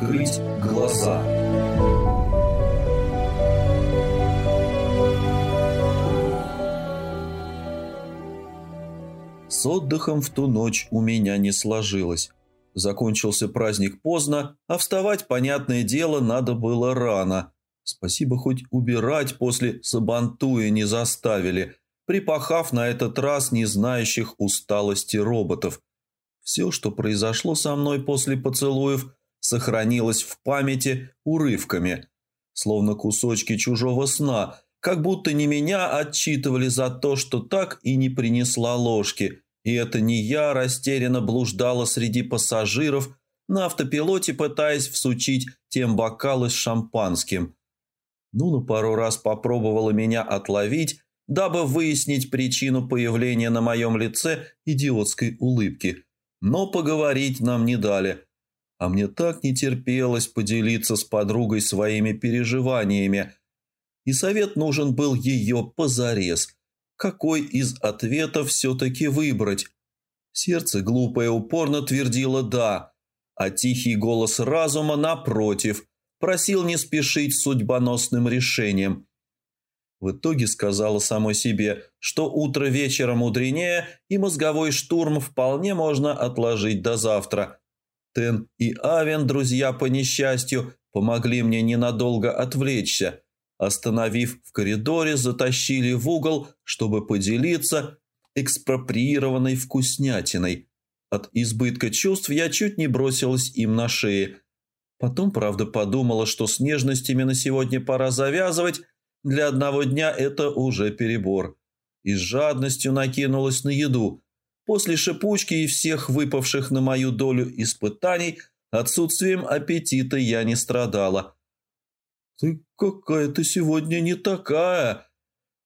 Открыть глаза. С отдыхом в ту ночь у меня не сложилось. Закончился праздник поздно, а вставать, понятное дело, надо было рано. Спасибо, хоть убирать после сабантуя не заставили, припахав на этот раз не знающих усталости роботов. Все, что произошло со мной после поцелуев, сохранилось в памяти урывками, словно кусочки чужого сна, как будто не меня отчитывали за то, что так и не принесла ложки – и это не я растерянно блуждала среди пассажиров на автопилоте, пытаясь всучить тем бокалы с шампанским. Нуна пару раз попробовала меня отловить, дабы выяснить причину появления на моем лице идиотской улыбки. Но поговорить нам не дали. А мне так не терпелось поделиться с подругой своими переживаниями. И совет нужен был ее позарез – какой из ответов все-таки выбрать. Сердце глупое упорно твердило «да», а тихий голос разума, напротив, просил не спешить судьбоносным решением. В итоге сказала самой себе, что утро вечера мудренее, и мозговой штурм вполне можно отложить до завтра. Тен и Авен, друзья по несчастью, помогли мне ненадолго отвлечься – Остановив в коридоре, затащили в угол, чтобы поделиться экспроприированной вкуснятиной. От избытка чувств я чуть не бросилась им на шеи. Потом, правда, подумала, что с нежностями на сегодня пора завязывать. Для одного дня это уже перебор. И с жадностью накинулась на еду. После шипучки и всех выпавших на мою долю испытаний отсутствием аппетита я не страдала – «Ты какая-то сегодня не такая!»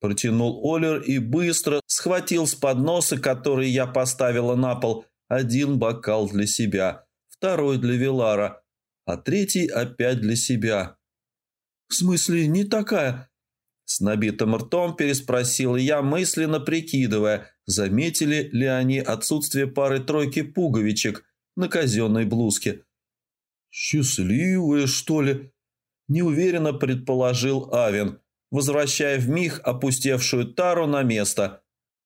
Протянул Олер и быстро схватил с подноса, который я поставила на пол, один бокал для себя, второй для Вилара, а третий опять для себя. «В смысле не такая?» С набитым ртом переспросила я, мысленно прикидывая, заметили ли они отсутствие пары-тройки пуговичек на казенной блузке. «Счастливая, что ли?» неуверенно предположил Авен, возвращая в миг опустевшую тару на место.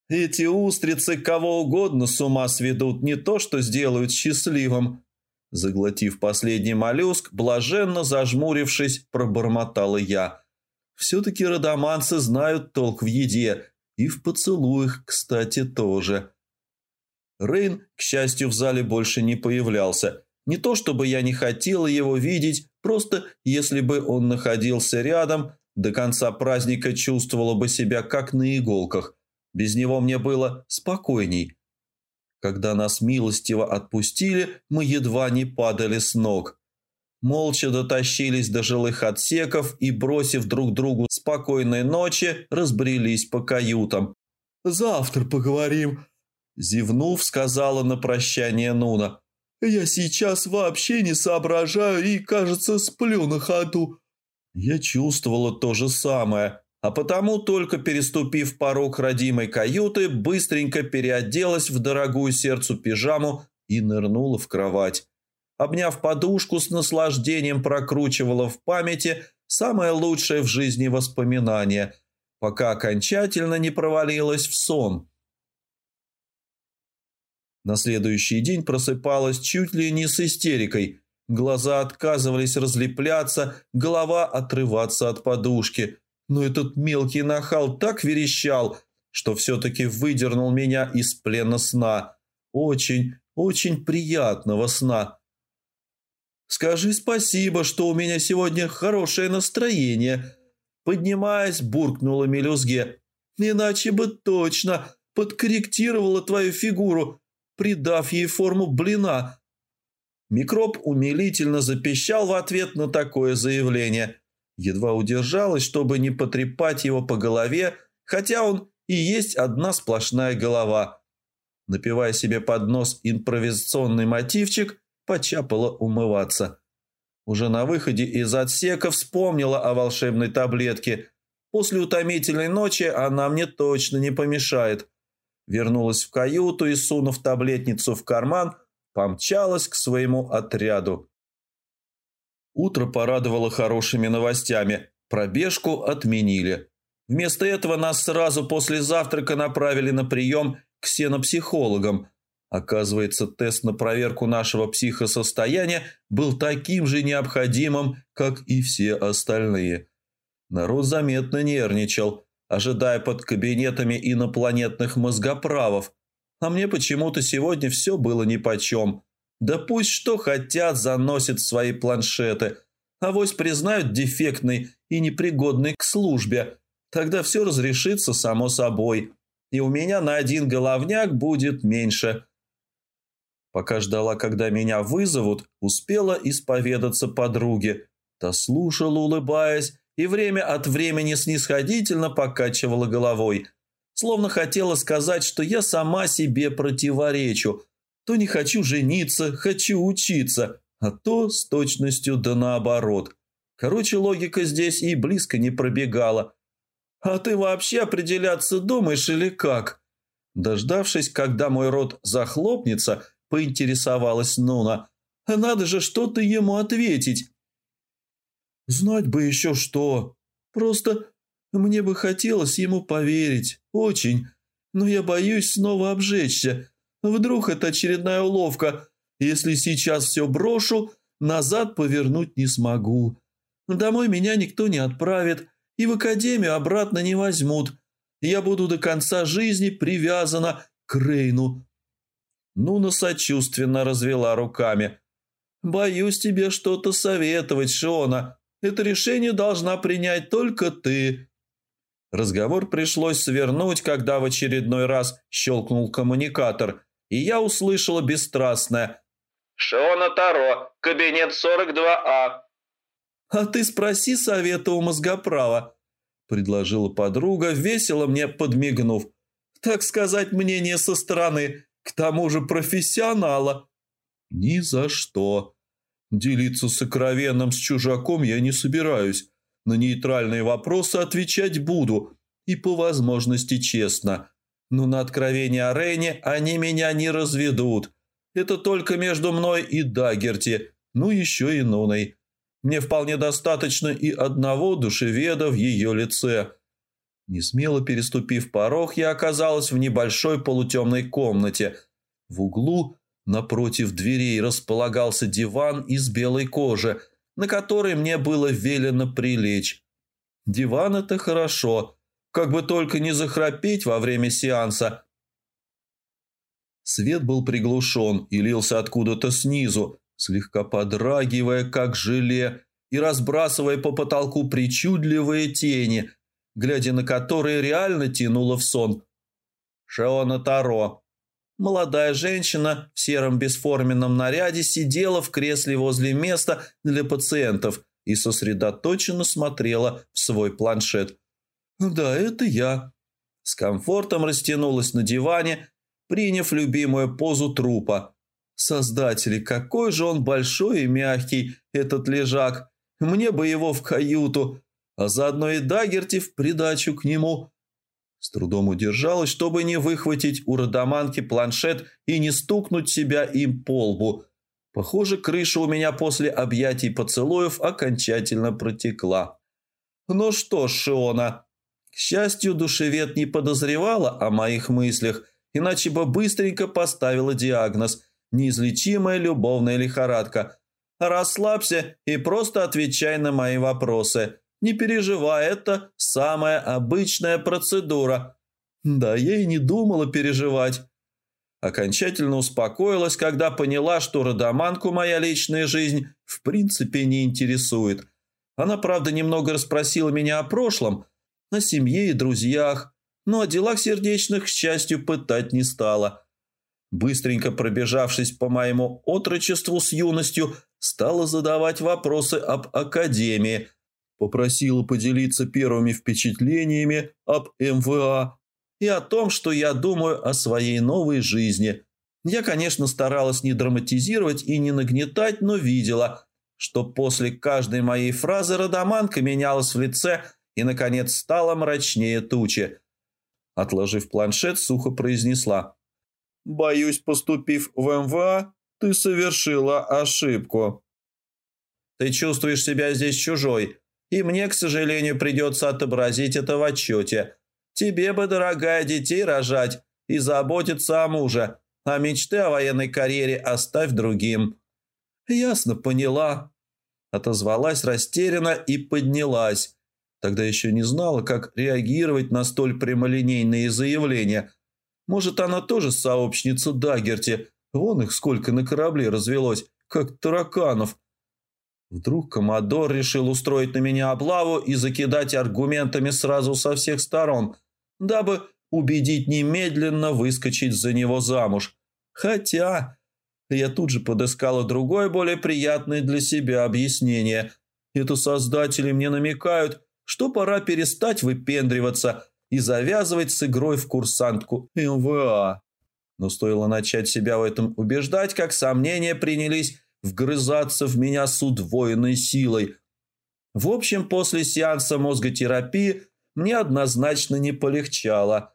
«Эти устрицы кого угодно с ума сведут, не то что сделают счастливым». Заглотив последний моллюск, блаженно зажмурившись, пробормотала я. «Все-таки родоманцы знают толк в еде, и в поцелуях, кстати, тоже». Рейн, к счастью, в зале больше не появлялся. Не то чтобы я не хотела его видеть, Просто если бы он находился рядом, до конца праздника чувствовала бы себя как на иголках. Без него мне было спокойней. Когда нас милостиво отпустили, мы едва не падали с ног. Молча дотащились до жилых отсеков и, бросив друг другу спокойной ночи, разбрелись по каютам. «Завтра поговорим», – зевнув, сказала на прощание Нуна. Я сейчас вообще не соображаю и, кажется, сплю на ходу». Я чувствовала то же самое, а потому, только переступив порог родимой каюты, быстренько переоделась в дорогую сердцу пижаму и нырнула в кровать. Обняв подушку, с наслаждением прокручивала в памяти самое лучшее в жизни воспоминание, пока окончательно не провалилась в сон – на следующий день просыпалась чуть ли не с истерикой. Глаза отказывались разлепляться, голова отрываться от подушки. Но этот мелкий нахал так верещал, что все-таки выдернул меня из плена сна. Очень, очень приятного сна. «Скажи спасибо, что у меня сегодня хорошее настроение», поднимаясь, буркнула мелюзге. «Иначе бы точно подкорректировала твою фигуру придав ей форму блина. Микроб умилительно запищал в ответ на такое заявление. Едва удержалась, чтобы не потрепать его по голове, хотя он и есть одна сплошная голова. Напивая себе под нос импровизационный мотивчик, почапала умываться. Уже на выходе из отсека вспомнила о волшебной таблетке. После утомительной ночи она мне точно не помешает вернулась в каюту и, сунув таблетницу в карман, помчалась к своему отряду. Утро порадовало хорошими новостями. Пробежку отменили. Вместо этого нас сразу после завтрака направили на прием к сенопсихологам. Оказывается, тест на проверку нашего психосостояния был таким же необходимым, как и все остальные. Народ заметно нервничал, ожидая под кабинетами инопланетных мозгоправов. А мне почему-то сегодня все было нипочем. Да пусть что хотят заносят свои планшеты. Авось признают дефектный и непригодный к службе. Тогда все разрешится само собой. И у меня на один головняк будет меньше. Пока ждала, когда меня вызовут, успела исповедаться подруге. Та слушала, улыбаясь, и время от времени снисходительно покачивала головой, словно хотела сказать, что я сама себе противоречу – то не хочу жениться, хочу учиться, а то с точностью да наоборот. Короче, логика здесь и близко не пробегала. А ты вообще определяться думаешь или как? Дождавшись, когда мой рот захлопнется, поинтересовалась Нуна. Надо же что-то ему ответить. Знать бы еще что. Просто мне бы хотелось ему поверить. Очень. Но я боюсь снова обжечься. Вдруг это очередная уловка. Если сейчас все брошу, назад повернуть не смогу. Домой меня никто не отправит и в академию обратно не возьмут. Я буду до конца жизни привязана к Рейну. Нуна сочувственно развела руками. «Боюсь тебе что-то советовать, Шона. Это решение должна принять только ты». Разговор пришлось свернуть, когда в очередной раз щелкнул коммуникатор – и я услышала бесстрастное «Шиона Таро, кабинет 42А». «А ты спроси совета у мозгоправа», – предложила подруга, весело мне подмигнув. «Так сказать, мнение со стороны, к тому же профессионала». «Ни за что. Делиться сокровенным с чужаком я не собираюсь. На нейтральные вопросы отвечать буду, и по возможности честно. Но на откровение о Рейне они меня не разведут. Это только между мной и Дагерти, ну еще и Нуной. Мне вполне достаточно и одного душеведа в ее лице. Несмело переступив порог, я оказалась в небольшой полутемной комнате. В углу, напротив дверей, располагался диван из белой кожи, на который мне было велено прилечь. Диван – это хорошо – как бы только не захрапеть во время сеанса. Свет был приглушен и лился откуда-то снизу, слегка подрагивая, как желе, и разбрасывая по потолку причудливые тени, глядя на которые реально тянуло в сон. Шеона Таро. Молодая женщина в сером бесформенном наряде сидела в кресле возле места для пациентов и сосредоточенно смотрела в свой планшет. «Да, это я». С комфортом растянулась на диване, приняв любимую позу трупа. Создатели, какой же он большой и мягкий, этот лежак. Мне бы его в каюту, а заодно и Дагерти в придачу к нему. С трудом удержалась, чтобы не выхватить у родоманки планшет и не стукнуть себя им по лбу. Похоже, крыша у меня после объятий поцелуев окончательно протекла. «Ну что ж, Шиона, к счастью, душевед не подозревала о моих мыслях, иначе бы быстренько поставила диагноз «неизлечимая любовная лихорадка». Расслабься и просто отвечай на мои вопросы. Не переживай, это самая обычная процедура. Да, я и не думала переживать. Окончательно успокоилась, когда поняла, что родоманку моя личная жизнь в принципе не интересует. Она, правда, немного расспросила меня о прошлом – о семье и друзьях, но о делах сердечных, к счастью, пытать не стала. Быстренько пробежавшись по моему отрочеству с юностью, стала задавать вопросы об Академии, попросила поделиться первыми впечатлениями об МВА и о том, что я думаю о своей новой жизни. Я, конечно, старалась не драматизировать и не нагнетать, но видела, что после каждой моей фразы Родоманка менялась в лице – и, наконец, стала мрачнее тучи. Отложив планшет, сухо произнесла. «Боюсь, поступив в МВА, ты совершила ошибку». Ты чувствуешь себя здесь чужой, и мне, к сожалению, придется отобразить это в отчете. Тебе бы, дорогая, детей рожать и заботиться о муже, а мечты о военной карьере оставь другим». «Ясно, поняла», – отозвалась растерянно и поднялась. Тогда еще не знала, как реагировать на столь прямолинейные заявления. Может, она тоже сообщница Дагерти, вон их сколько на корабле развелось, как тараканов. Вдруг Комодор решил устроить на меня облаву и закидать аргументами сразу со всех сторон, дабы убедить немедленно выскочить за него замуж. Хотя я тут же подыскала другое, более приятное для себя объяснение. Это создатели мне намекают, что пора перестать выпендриваться и завязывать с игрой в курсантку МВА. Но стоило начать себя в этом убеждать, как сомнения принялись вгрызаться в меня с удвоенной силой. В общем, после сеанса мозготерапии мне однозначно не полегчало.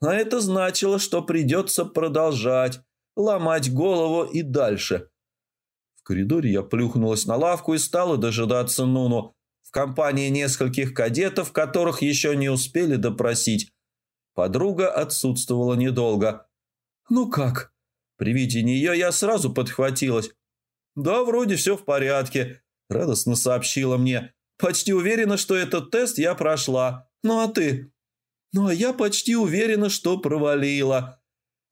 А это значило, что придется продолжать ломать голову и дальше. В коридоре я плюхнулась на лавку и стала дожидаться Нуну в компании нескольких кадетов, которых еще не успели допросить. Подруга отсутствовала недолго. «Ну как?» При виде нее я сразу подхватилась. «Да, вроде все в порядке», – радостно сообщила мне. «Почти уверена, что этот тест я прошла. Ну а ты?» «Ну а я почти уверена, что провалила»,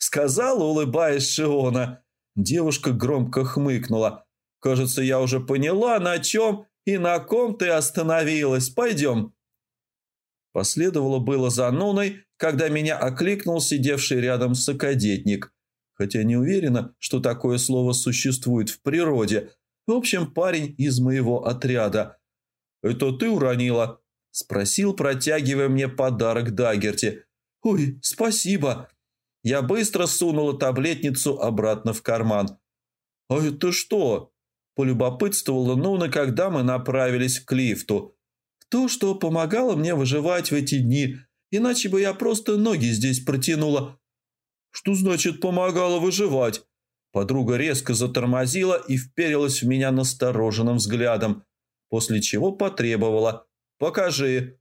сказала, улыбаясь Шиона. Девушка громко хмыкнула. «Кажется, я уже поняла, на чем и на ком ты остановилась. Пойдем». Последовало было за Нуной, когда меня окликнул сидевший рядом сокодетник. Хотя не уверена, что такое слово существует в природе. В общем, парень из моего отряда. «Это ты уронила?» – спросил, протягивая мне подарок Дагерти. «Ой, спасибо!» Я быстро сунула таблетницу обратно в карман. «А это что?» – полюбопытствовала Нуна, когда мы направились к лифту. «То, что помогало мне выживать в эти дни, иначе бы я просто ноги здесь протянула». «Что значит помогало выживать?» Подруга резко затормозила и вперилась в меня настороженным взглядом, после чего потребовала «Покажи».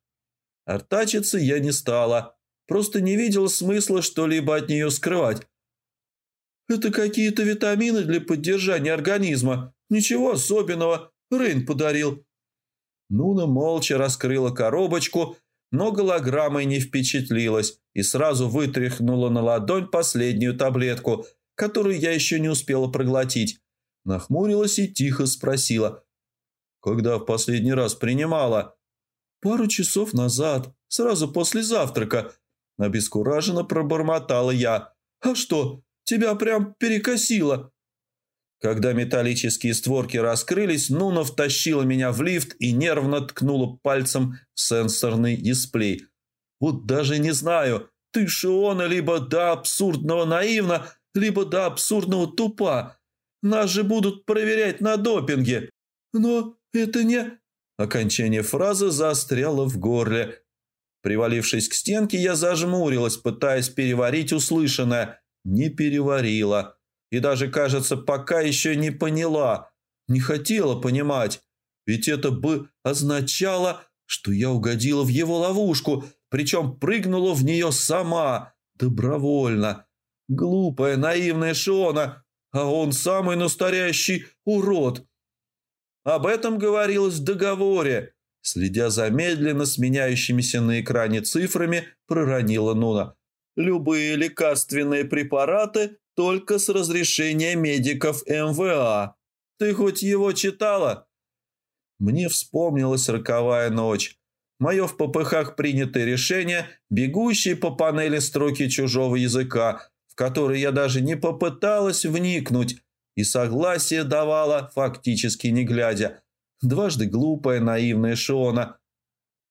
Артачиться я не стала, Просто не видел смысла что-либо от нее скрывать. «Это какие-то витамины для поддержания организма. Ничего особенного. Рейн подарил». Нуна молча раскрыла коробочку, но голограммой не впечатлилась и сразу вытряхнула на ладонь последнюю таблетку, которую я еще не успела проглотить. Нахмурилась и тихо спросила. «Когда в последний раз принимала?» «Пару часов назад, сразу после завтрака. Обескураженно пробормотала я. «А что, тебя прям перекосило?» Когда металлические створки раскрылись, Нуна втащила меня в лифт и нервно ткнула пальцем в сенсорный дисплей. «Вот даже не знаю, ты Шиона либо до абсурдного наивна, либо до абсурдного тупа. Нас же будут проверять на допинге. Но это не...» Окончание фразы застряло в горле. Привалившись к стенке, я зажмурилась, пытаясь переварить услышанное. Не переварила. И даже, кажется, пока еще не поняла. Не хотела понимать. Ведь это бы означало, что я угодила в его ловушку, причем прыгнула в нее сама, добровольно. Глупая, наивная Шона, а он самый настоящий урод. Об этом говорилось в договоре. Следя за медленно сменяющимися на экране цифрами, проронила Нуна. «Любые лекарственные препараты только с разрешения медиков МВА. Ты хоть его читала?» Мне вспомнилась роковая ночь. Мое в попыхах принятое решение, бегущие по панели строки чужого языка, в который я даже не попыталась вникнуть, и согласие давала, фактически не глядя – Дважды глупая, наивная Шона.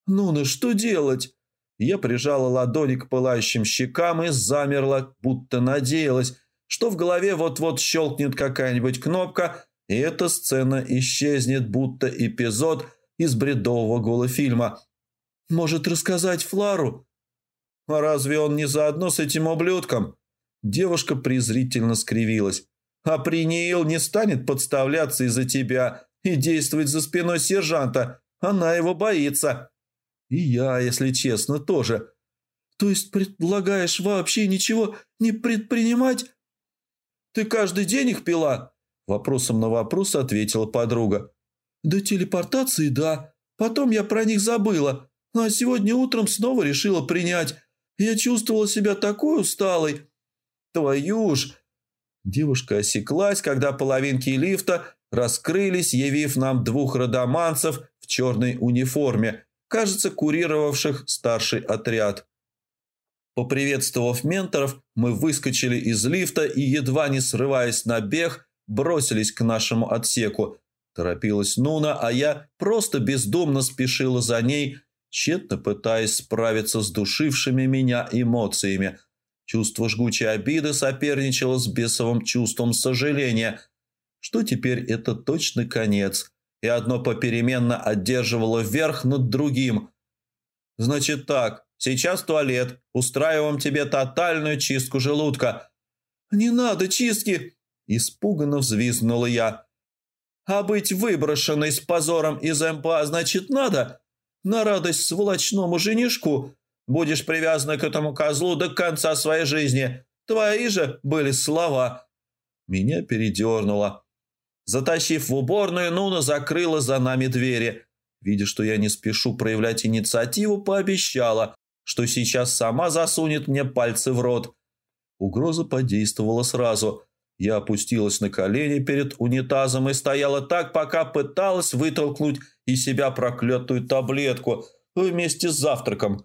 «Ну, ну что делать?» Я прижала ладони к пылающим щекам и замерла, будто надеялась, что в голове вот-вот щелкнет какая-нибудь кнопка, и эта сцена исчезнет, будто эпизод из бредового голофильма. «Может, рассказать Флару?» «А разве он не заодно с этим ублюдком?» Девушка презрительно скривилась. «А Приниил не станет подставляться из-за тебя, и действовать за спиной сержанта. Она его боится. И я, если честно, тоже. То есть предлагаешь вообще ничего не предпринимать? Ты каждый день их пила? Вопросом на вопрос ответила подруга. До телепортации, да. Потом я про них забыла. А сегодня утром снова решила принять. Я чувствовала себя такой усталой. Твою ж... Девушка осеклась, когда половинки лифта раскрылись, явив нам двух родоманцев в черной униформе, кажется, курировавших старший отряд. Поприветствовав менторов, мы выскочили из лифта и, едва не срываясь на бег, бросились к нашему отсеку. Торопилась Нуна, а я просто бездумно спешила за ней, тщетно пытаясь справиться с душившими меня эмоциями. Чувство жгучей обиды соперничало с бесовым чувством сожаления, что теперь это точно конец, и одно попеременно одерживало верх над другим. «Значит так, сейчас туалет, устраиваем тебе тотальную чистку желудка». «Не надо чистки!» – испуганно взвизгнула я. «А быть выброшенной с позором из МПА значит надо?» на радость сволочному женишку. Будешь привязана к этому козлу до конца своей жизни. Твои же были слова». Меня передернуло. Затащив в уборную, Нуна закрыла за нами двери. Видя, что я не спешу проявлять инициативу, пообещала, что сейчас сама засунет мне пальцы в рот. Угроза подействовала сразу. Я опустилась на колени перед унитазом и стояла так, пока пыталась вытолкнуть и себя проклятую таблетку вместе с завтраком.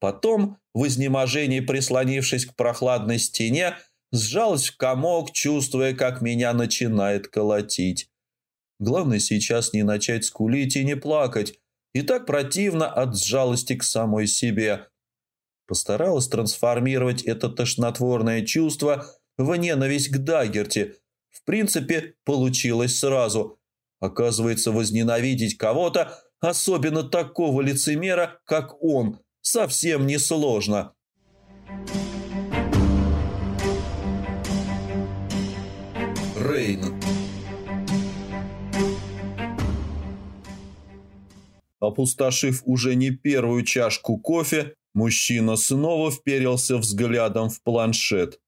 Потом, в изнеможении прислонившись к прохладной стене, сжалась в комок, чувствуя, как меня начинает колотить. Главное сейчас не начать скулить и не плакать, и так противно от жалости к самой себе. Постаралась трансформировать это тошнотворное чувство в ненависть к Дагерти. В принципе, получилось сразу – Оказывается, возненавидеть кого-то, особенно такого лицемера, как он, совсем несложно. Рейн Опустошив уже не первую чашку кофе, мужчина снова вперился взглядом в планшет.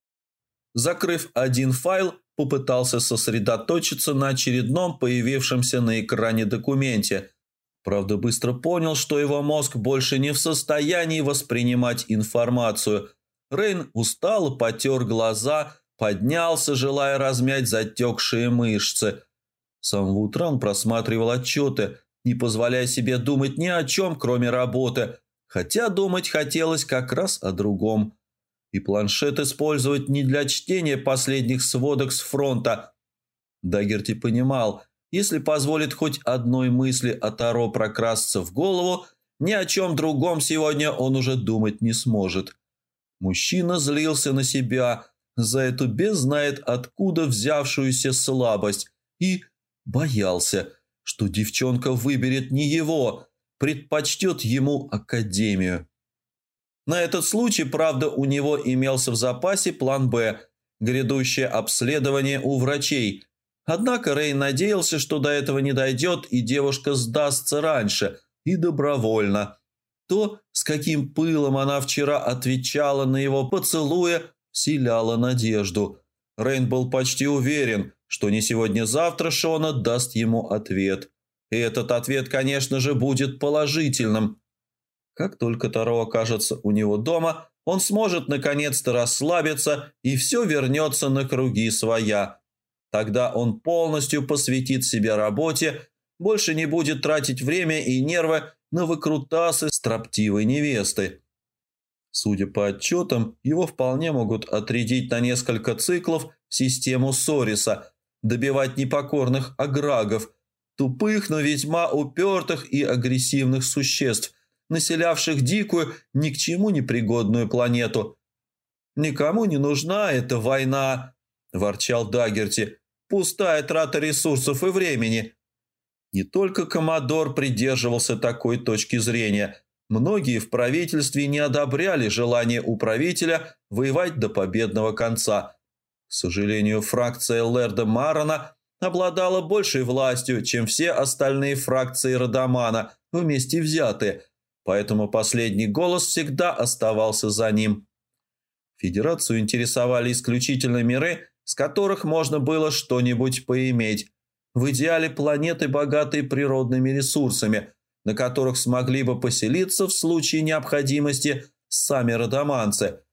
Закрыв один файл, попытался сосредоточиться на очередном появившемся на экране документе. Правда, быстро понял, что его мозг больше не в состоянии воспринимать информацию. Рейн устал, потер глаза, поднялся, желая размять затекшие мышцы. С самого утра он просматривал отчеты, не позволяя себе думать ни о чем, кроме работы, хотя думать хотелось как раз о другом и планшет использовать не для чтения последних сводок с фронта. Дагерти понимал, если позволит хоть одной мысли о Таро прокрасться в голову, ни о чем другом сегодня он уже думать не сможет. Мужчина злился на себя за эту без знает откуда взявшуюся слабость и боялся, что девчонка выберет не его, предпочтет ему академию. На этот случай, правда, у него имелся в запасе план «Б» – грядущее обследование у врачей. Однако Рэй надеялся, что до этого не дойдет и девушка сдастся раньше и добровольно. То, с каким пылом она вчера отвечала на его поцелуя, вселяло надежду. Рейн был почти уверен, что не сегодня-завтра Шона даст ему ответ. И этот ответ, конечно же, будет положительным. Как только Таро окажется у него дома, он сможет наконец-то расслабиться, и все вернется на круги своя. Тогда он полностью посвятит себя работе, больше не будет тратить время и нервы на выкрутасы строптивой невесты. Судя по отчетам, его вполне могут отрядить на несколько циклов в систему Сориса, добивать непокорных аграгов, тупых, но весьма упертых и агрессивных существ – населявших дикую, ни к чему не пригодную планету. «Никому не нужна эта война», – ворчал Дагерти. «Пустая трата ресурсов и времени». Не только Комодор придерживался такой точки зрения. Многие в правительстве не одобряли желание управителя воевать до победного конца. К сожалению, фракция Лерда Марона обладала большей властью, чем все остальные фракции Родомана вместе взятые, поэтому последний голос всегда оставался за ним. Федерацию интересовали исключительно миры, с которых можно было что-нибудь поиметь. В идеале планеты, богатые природными ресурсами, на которых смогли бы поселиться в случае необходимости сами родоманцы.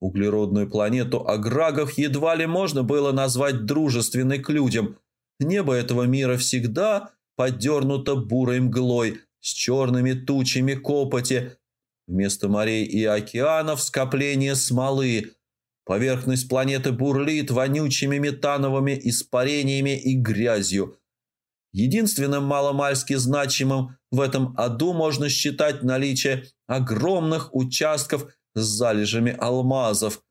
Углеродную планету Аграгов едва ли можно было назвать дружественной к людям. Небо этого мира всегда подернуто бурой мглой с черными тучами копоти. Вместо морей и океанов скопление смолы. Поверхность планеты бурлит вонючими метановыми испарениями и грязью. Единственным маломальски значимым в этом аду можно считать наличие огромных участков с залежами алмазов.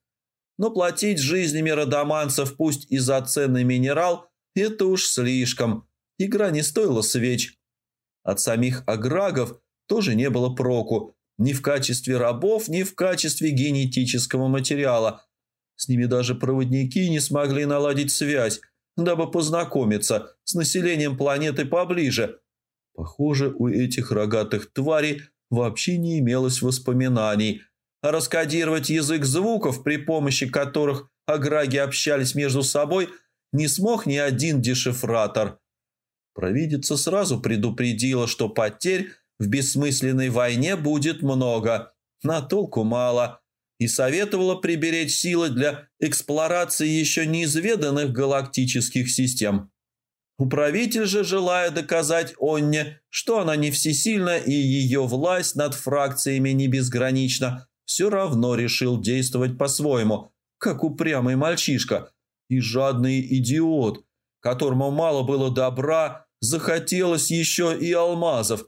Но платить жизнями родоманцев пусть и за ценный минерал – это уж слишком. Игра не стоила свеч. От самих аграгов тоже не было проку. Ни в качестве рабов, ни в качестве генетического материала. С ними даже проводники не смогли наладить связь, дабы познакомиться с населением планеты поближе. Похоже, у этих рогатых тварей вообще не имелось воспоминаний. Раскодировать язык звуков, при помощи которых аграги общались между собой, не смог ни один дешифратор. Провидица сразу предупредила, что потерь в бессмысленной войне будет много, на толку мало, и советовала приберечь силы для эксплорации еще неизведанных галактических систем. Управитель же, желая доказать Онне, что она не всесильна и ее власть над фракциями не безгранична, все равно решил действовать по-своему, как упрямый мальчишка и жадный идиот, которому мало было добра, захотелось еще и алмазов.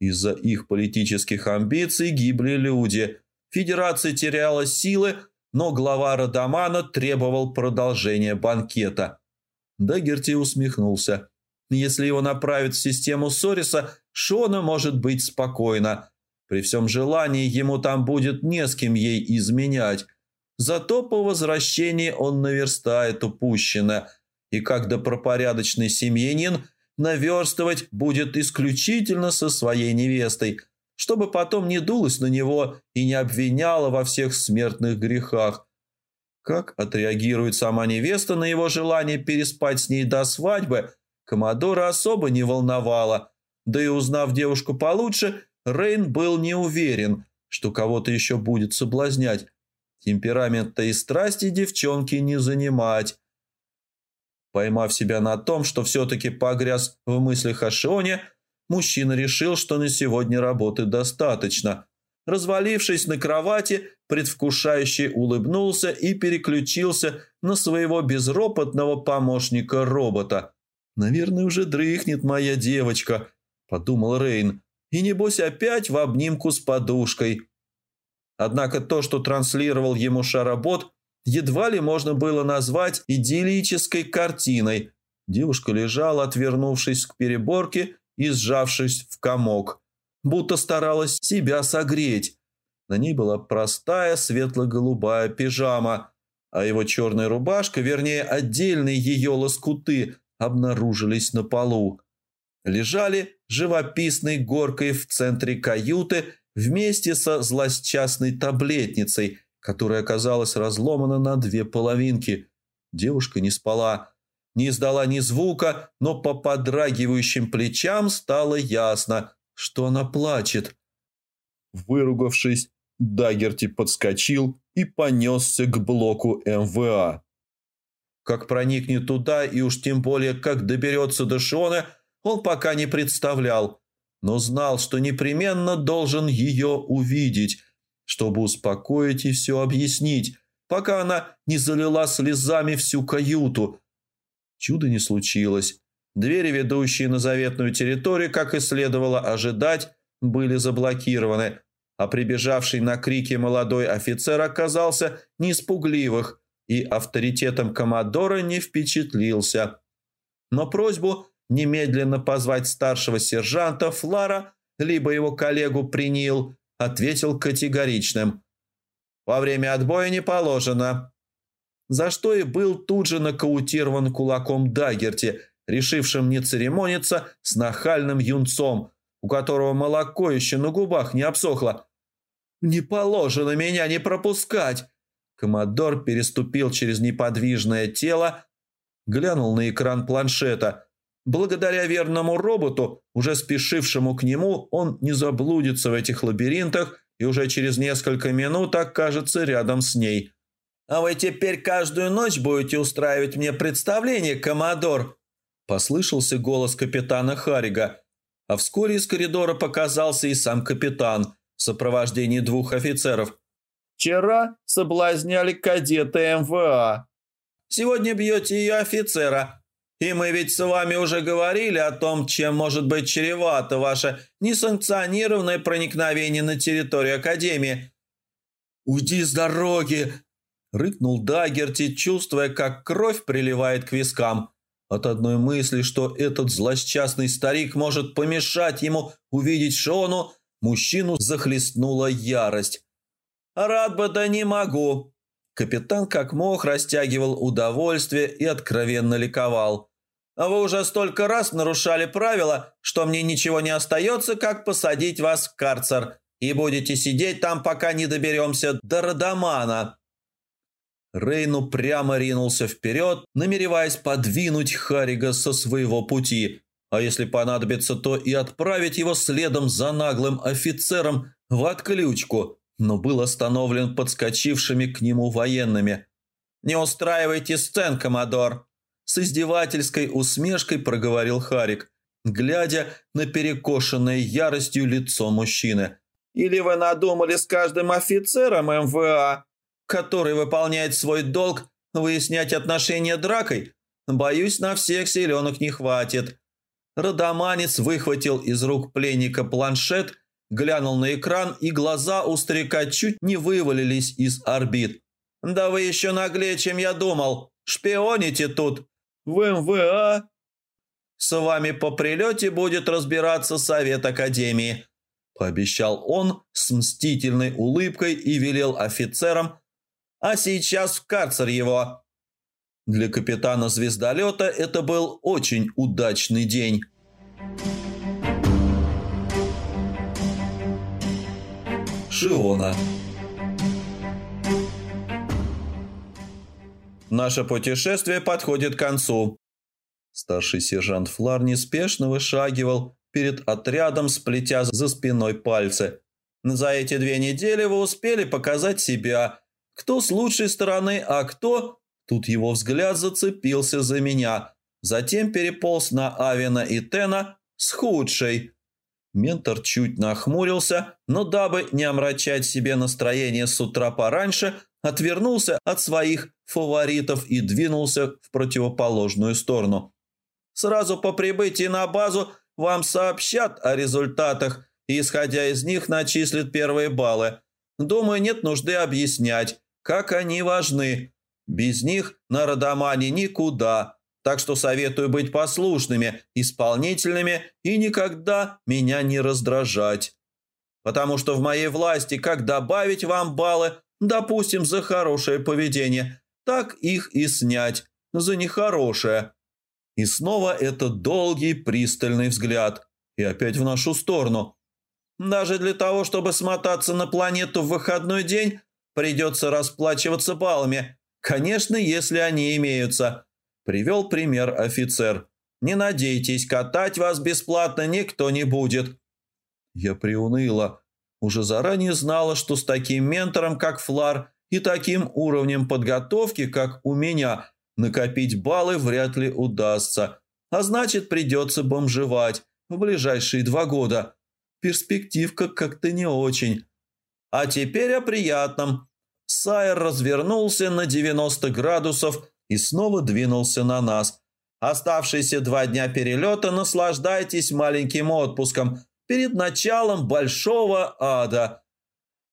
Из-за их политических амбиций гибли люди, федерация теряла силы, но глава Радамана требовал продолжения банкета – Дагерти усмехнулся. Если его направят в систему Сориса, Шона может быть спокойно. При всем желании ему там будет не с кем ей изменять. Зато по возвращении он наверстает упущенное, и как добропорядочный семьянин наверстывать будет исключительно со своей невестой, чтобы потом не дулась на него и не обвиняла во всех смертных грехах. Как отреагирует сама невеста на его желание переспать с ней до свадьбы, Комодора особо не волновало. Да и узнав девушку получше, Рейн был не уверен, что кого-то еще будет соблазнять. Темперамента и страсти девчонки не занимать. Поймав себя на том, что все-таки погряз в мыслях о Шоне, мужчина решил, что на сегодня работы достаточно – Развалившись на кровати, предвкушающе улыбнулся и переключился на своего безропотного помощника-робота. «Наверное, уже дрыхнет моя девочка», – подумал Рейн. «И небось опять в обнимку с подушкой». Однако то, что транслировал ему шаробот, едва ли можно было назвать идиллической картиной. Девушка лежала, отвернувшись к переборке и сжавшись в комок – будто старалась себя согреть. На ней была простая светло-голубая пижама, а его черная рубашка, вернее, отдельные ее лоскуты, обнаружились на полу. Лежали живописной горкой в центре каюты вместе со злосчастной таблетницей, которая оказалась разломана на две половинки. Девушка не спала, не издала ни звука, но по подрагивающим плечам стало ясно, что она плачет. Выругавшись, Дагерти подскочил и понесся к блоку МВА. Как проникнет туда и уж тем более как доберется до Шона, он пока не представлял, но знал, что непременно должен ее увидеть, чтобы успокоить и все объяснить, пока она не залила слезами всю каюту. Чудо не случилось. Двери, ведущие на заветную территорию, как и следовало ожидать, были заблокированы, а прибежавший на крики молодой офицер оказался не испугливых и авторитетом Комодора не впечатлился. Но просьбу немедленно позвать старшего сержанта Флара, либо его коллегу Принил, ответил категоричным. «Во время отбоя не положено». за что и был тут же нокаутирован кулаком Дагерти, решившим не церемониться с нахальным юнцом, у которого молоко еще на губах не обсохло. «Не положено меня не пропускать!» Комодор переступил через неподвижное тело, глянул на экран планшета. Благодаря верному роботу, уже спешившему к нему, он не заблудится в этих лабиринтах и уже через несколько минут окажется рядом с ней. «А вы теперь каждую ночь будете устраивать мне представление, коммодор?» Послышался голос капитана Харига, а вскоре из коридора показался и сам капитан в сопровождении двух офицеров. «Вчера соблазняли кадета МВА. Сегодня бьете ее офицера. И мы ведь с вами уже говорили о том, чем может быть чревато ваше несанкционированное проникновение на территорию Академии». «Уйди с дороги!» – рыкнул Дагерти, чувствуя, как кровь приливает к вискам. От одной мысли, что этот злосчастный старик может помешать ему увидеть Шону, мужчину захлестнула ярость. «Рад бы, да не могу!» Капитан как мог растягивал удовольствие и откровенно ликовал. «А вы уже столько раз нарушали правила, что мне ничего не остается, как посадить вас в карцер, и будете сидеть там, пока не доберемся до Родомана». Рейну прямо ринулся вперед, намереваясь подвинуть Харига со своего пути, а если понадобится, то и отправить его следом за наглым офицером в отключку – но был остановлен подскочившими к нему военными. «Не устраивайте сцен, коммодор!» С издевательской усмешкой проговорил Харик, глядя на перекошенное яростью лицо мужчины. «Или вы надумали с каждым офицером МВА, который выполняет свой долг, выяснять отношения дракой? Боюсь, на всех селенок не хватит». Родоманец выхватил из рук пленника планшет – Глянул на экран, и глаза у старика чуть не вывалились из орбит. «Да вы еще наглее, чем я думал. Шпионите тут. В МВА. С вами по прилете будет разбираться Совет Академии», – пообещал он с мстительной улыбкой и велел офицерам. «А сейчас в карцер его». Для капитана звездолета это был очень удачный день. Шиона. Наше путешествие подходит к концу. Старший сержант Флар неспешно вышагивал перед отрядом, сплетя за спиной пальцы. За эти две недели вы успели показать себя. Кто с лучшей стороны, а кто... Тут его взгляд зацепился за меня. Затем переполз на Авина и Тена с худшей. Ментор чуть нахмурился, но дабы не омрачать себе настроение с утра пораньше, отвернулся от своих фаворитов и двинулся в противоположную сторону. Сразу по прибытии на базу вам сообщат о результатах и, исходя из них, начислят первые баллы. Думаю, нет нужды объяснять, как они важны. Без них на Родомане никуда. Так что советую быть послушными, исполнительными и никогда меня не раздражать. Потому что в моей власти как добавить вам баллы, допустим, за хорошее поведение, так их и снять за нехорошее. И снова этот долгий пристальный взгляд. И опять в нашу сторону. Даже для того, чтобы смотаться на планету в выходной день, придется расплачиваться баллами. Конечно, если они имеются. Привел пример офицер. «Не надейтесь, катать вас бесплатно никто не будет». Я приуныла. Уже заранее знала, что с таким ментором, как Флар, и таким уровнем подготовки, как у меня, накопить баллы вряд ли удастся. А значит, придется бомжевать в ближайшие два года. Перспективка как-то не очень. А теперь о приятном. Сайр развернулся на 90 градусов и снова двинулся на нас. Оставшиеся два дня перелета наслаждайтесь маленьким отпуском перед началом большого ада.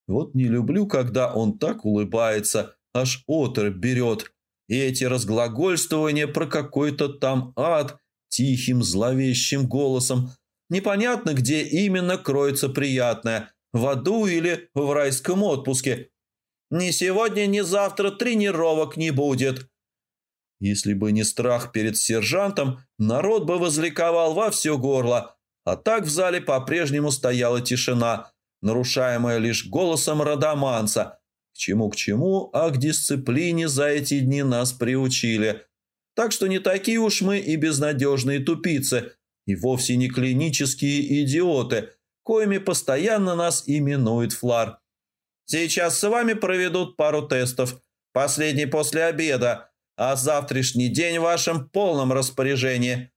Вот не люблю, когда он так улыбается, аж отр берет. И эти разглагольствования про какой-то там ад тихим зловещим голосом. Непонятно, где именно кроется приятное, в аду или в райском отпуске. Ни сегодня, ни завтра тренировок не будет». Если бы не страх перед сержантом, народ бы возликовал во все горло, а так в зале по-прежнему стояла тишина, нарушаемая лишь голосом Радаманса. К чему к чему, а к дисциплине за эти дни нас приучили. Так что не такие уж мы и безнадежные тупицы, и вовсе не клинические идиоты, коими постоянно нас именует Флар. Сейчас с вами проведут пару тестов, последний после обеда, а завтрашний день в вашем полном распоряжении.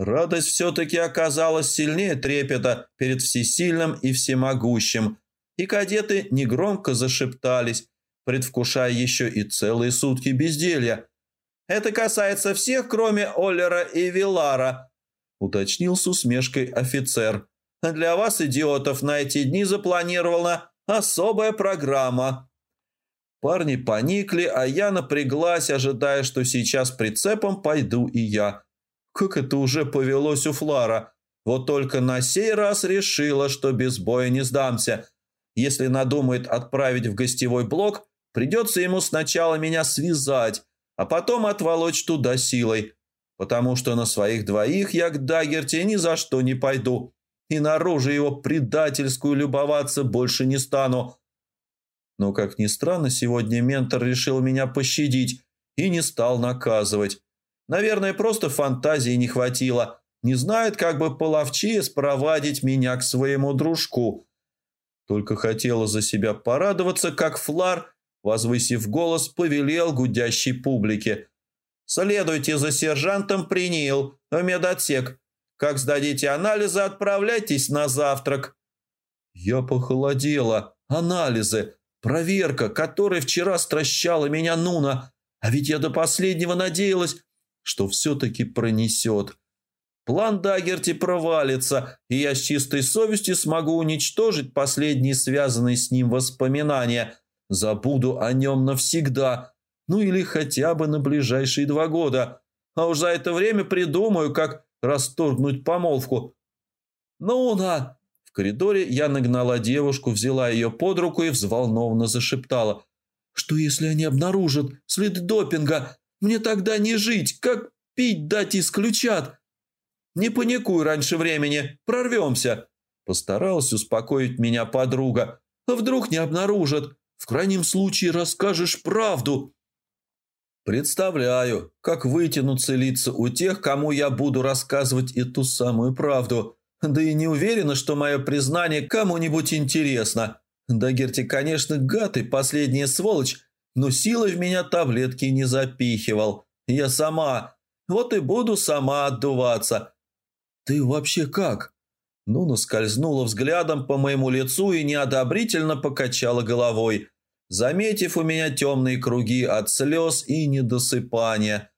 Радость все-таки оказалась сильнее трепета перед всесильным и всемогущим, и кадеты негромко зашептались, предвкушая еще и целые сутки безделья. «Это касается всех, кроме Оллера и Вилара», — уточнил с усмешкой офицер. «Для вас, идиотов, на эти дни запланирована особая программа». Парни поникли, а я напряглась, ожидая, что сейчас прицепом пойду и я. Как это уже повелось у Флара. Вот только на сей раз решила, что без боя не сдамся. Если надумает отправить в гостевой блок, придется ему сначала меня связать, а потом отволочь туда силой. Потому что на своих двоих я к Дагерте ни за что не пойду. И наружу его предательскую любоваться больше не стану. Но, как ни странно, сегодня ментор решил меня пощадить и не стал наказывать. Наверное, просто фантазии не хватило. Не знает, как бы половчее спровадить меня к своему дружку. Только хотела за себя порадоваться, как Флар, возвысив голос, повелел гудящей публике. «Следуйте за сержантом Принил в медотсек. Как сдадите анализы, отправляйтесь на завтрак». Я похолодела. Анализы. Проверка, которой вчера стращала меня Нуна. А ведь я до последнего надеялась, что все-таки пронесет. План Дагерти провалится, и я с чистой совестью смогу уничтожить последние связанные с ним воспоминания. Забуду о нем навсегда, ну или хотя бы на ближайшие два года. А уж за это время придумаю, как расторгнуть помолвку. «Нуна!» В коридоре я нагнала девушку, взяла ее под руку и взволнованно зашептала. «Что, если они обнаружат следы допинга? Мне тогда не жить, как пить дать исключат?» «Не паникуй раньше времени, прорвемся!» Постаралась успокоить меня подруга. «А вдруг не обнаружат? В крайнем случае расскажешь правду!» Представляю, как вытянутся лица у тех, кому я буду рассказывать эту самую правду. Да и не уверена, что мое признание кому-нибудь интересно. Дагерти, конечно, гад и последняя сволочь, но силой в меня таблетки не запихивал. Я сама. Вот и буду сама отдуваться. Ты вообще как? Нуна скользнула взглядом по моему лицу и неодобрительно покачала головой, заметив у меня темные круги от слез и недосыпания.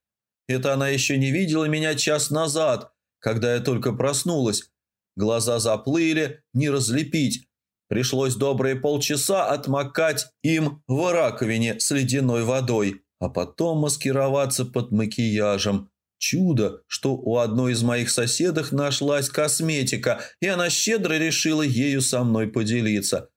Это она еще не видела меня час назад, когда я только проснулась, Глаза заплыли, не разлепить. Пришлось добрые полчаса отмокать им в раковине с ледяной водой, а потом маскироваться под макияжем. Чудо, что у одной из моих соседок нашлась косметика, и она щедро решила ею со мной поделиться.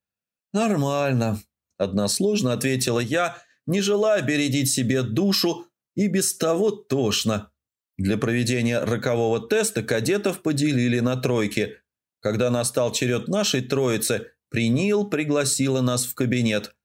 «Нормально», – односложно ответила я, не желая бередить себе душу, и без того тошно. Для проведения рокового теста кадетов поделили на тройки. Когда настал черед нашей троицы, Принил пригласила нас в кабинет.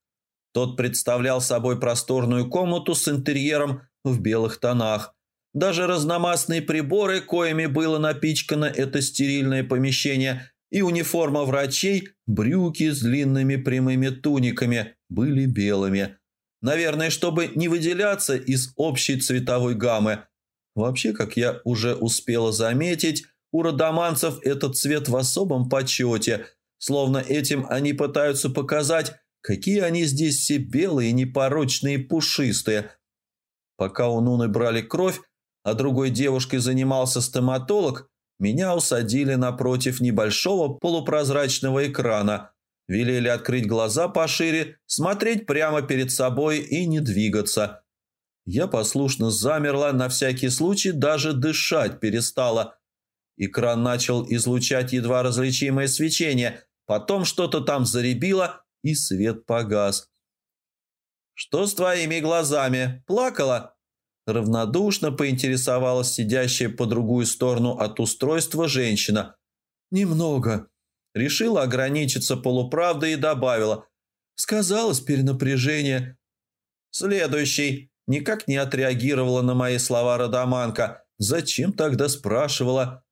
Тот представлял собой просторную комнату с интерьером в белых тонах. Даже разномастные приборы, коими было напичкано это стерильное помещение, и униформа врачей, брюки с длинными прямыми туниками, были белыми. Наверное, чтобы не выделяться из общей цветовой гаммы – Вообще, как я уже успела заметить, у родоманцев этот цвет в особом почете, словно этим они пытаются показать, какие они здесь все белые, непорочные, пушистые. Пока у Нуны брали кровь, а другой девушкой занимался стоматолог, меня усадили напротив небольшого полупрозрачного экрана, велели открыть глаза пошире, смотреть прямо перед собой и не двигаться – я послушно замерла, на всякий случай даже дышать перестала. Экран начал излучать едва различимое свечение, потом что-то там заребило, и свет погас. «Что с твоими глазами? Плакала?» Равнодушно поинтересовалась сидящая по другую сторону от устройства женщина. «Немного». Решила ограничиться полуправдой и добавила. «Сказалось перенапряжение». «Следующий». Никак не отреагировала на мои слова Радаманка. «Зачем тогда спрашивала?»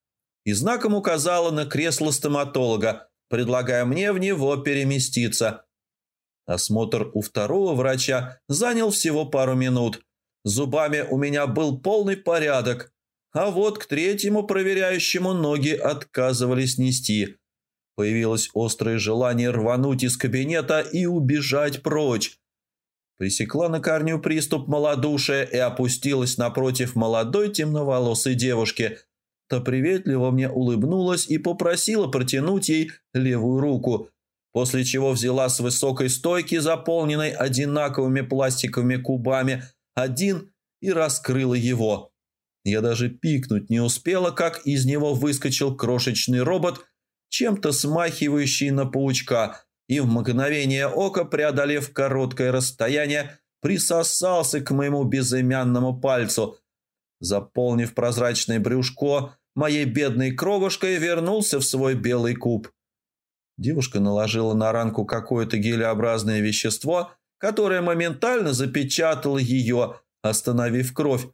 И знаком указала на кресло стоматолога, предлагая мне в него переместиться. Осмотр у второго врача занял всего пару минут. Зубами у меня был полный порядок, а вот к третьему проверяющему ноги отказывались нести. Появилось острое желание рвануть из кабинета и убежать прочь. Пресекла на корню приступ малодушия и опустилась напротив молодой темноволосой девушки. Та приветливо мне улыбнулась и попросила протянуть ей левую руку – после чего взяла с высокой стойки, заполненной одинаковыми пластиковыми кубами, один и раскрыла его. Я даже пикнуть не успела, как из него выскочил крошечный робот, чем-то смахивающий на паучка, и в мгновение ока, преодолев короткое расстояние, присосался к моему безымянному пальцу. Заполнив прозрачное брюшко, моей бедной кровушкой вернулся в свой белый куб. Девушка наложила на ранку какое-то гелеобразное вещество, которое моментально запечатало ее, остановив кровь.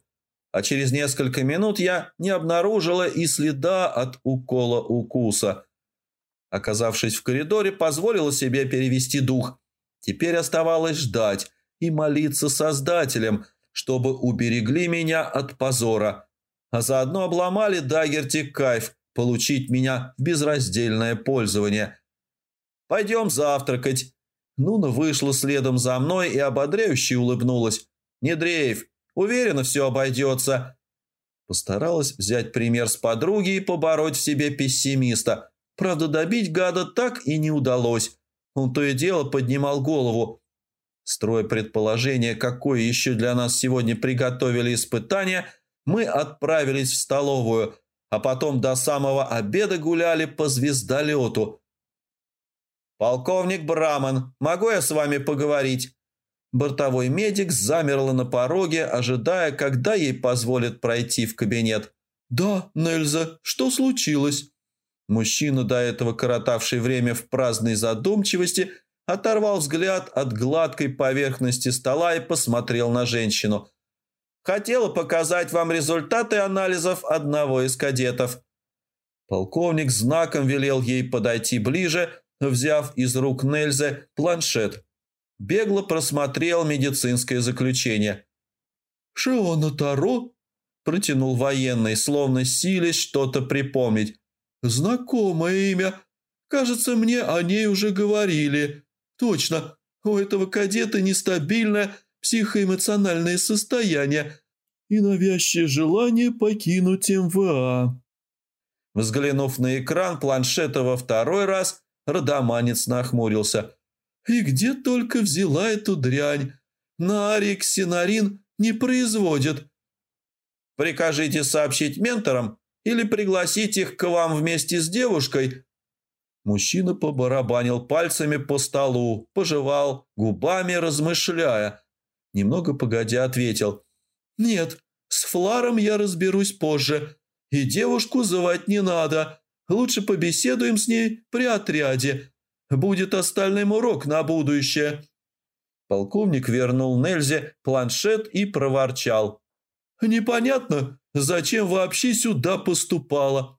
А через несколько минут я не обнаружила и следа от укола укуса. Оказавшись в коридоре, позволила себе перевести дух. Теперь оставалось ждать и молиться создателям, чтобы уберегли меня от позора. А заодно обломали Дагерти кайф получить меня в безраздельное пользование – Пойдем завтракать». Нуна вышла следом за мной и ободряюще улыбнулась. «Не дрейф, уверена, все обойдется». Постаралась взять пример с подруги и побороть в себе пессимиста. Правда, добить гада так и не удалось. Он то и дело поднимал голову. Строя предположение, какое еще для нас сегодня приготовили испытания, мы отправились в столовую, а потом до самого обеда гуляли по звездолету – «Полковник Браман, могу я с вами поговорить?» Бортовой медик замерла на пороге, ожидая, когда ей позволят пройти в кабинет. «Да, Нельза, что случилось?» Мужчина, до этого коротавший время в праздной задумчивости, оторвал взгляд от гладкой поверхности стола и посмотрел на женщину. «Хотела показать вам результаты анализов одного из кадетов». Полковник знаком велел ей подойти ближе, взяв из рук Нельзы планшет. Бегло просмотрел медицинское заключение. «Шиона Таро?» – протянул военный, словно силясь что-то припомнить. «Знакомое имя. Кажется, мне о ней уже говорили. Точно, у этого кадета нестабильное психоэмоциональное состояние и навязчивое желание покинуть МВА». Взглянув на экран планшета во второй раз, Родоманец нахмурился. «И где только взяла эту дрянь? Нарик Синарин не производит». «Прикажите сообщить менторам или пригласить их к вам вместе с девушкой?» Мужчина побарабанил пальцами по столу, пожевал, губами размышляя. Немного погодя ответил. «Нет, с Фларом я разберусь позже, и девушку звать не надо. Лучше побеседуем с ней при отряде. Будет остальным урок на будущее». Полковник вернул Нельзе планшет и проворчал. «Непонятно, зачем вообще сюда поступала?»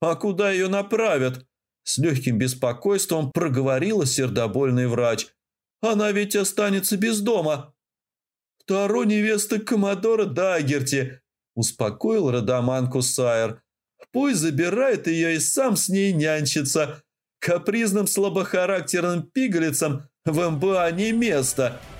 «А куда ее направят?» С легким беспокойством проговорила сердобольный врач. «Она ведь останется без дома». «Второй невеста Коммодора Дагерти», – успокоил Радаманку Сайер. Пусть забирает ее и сам с ней нянчится. Капризным слабохарактерным пигалицам в МБА не место –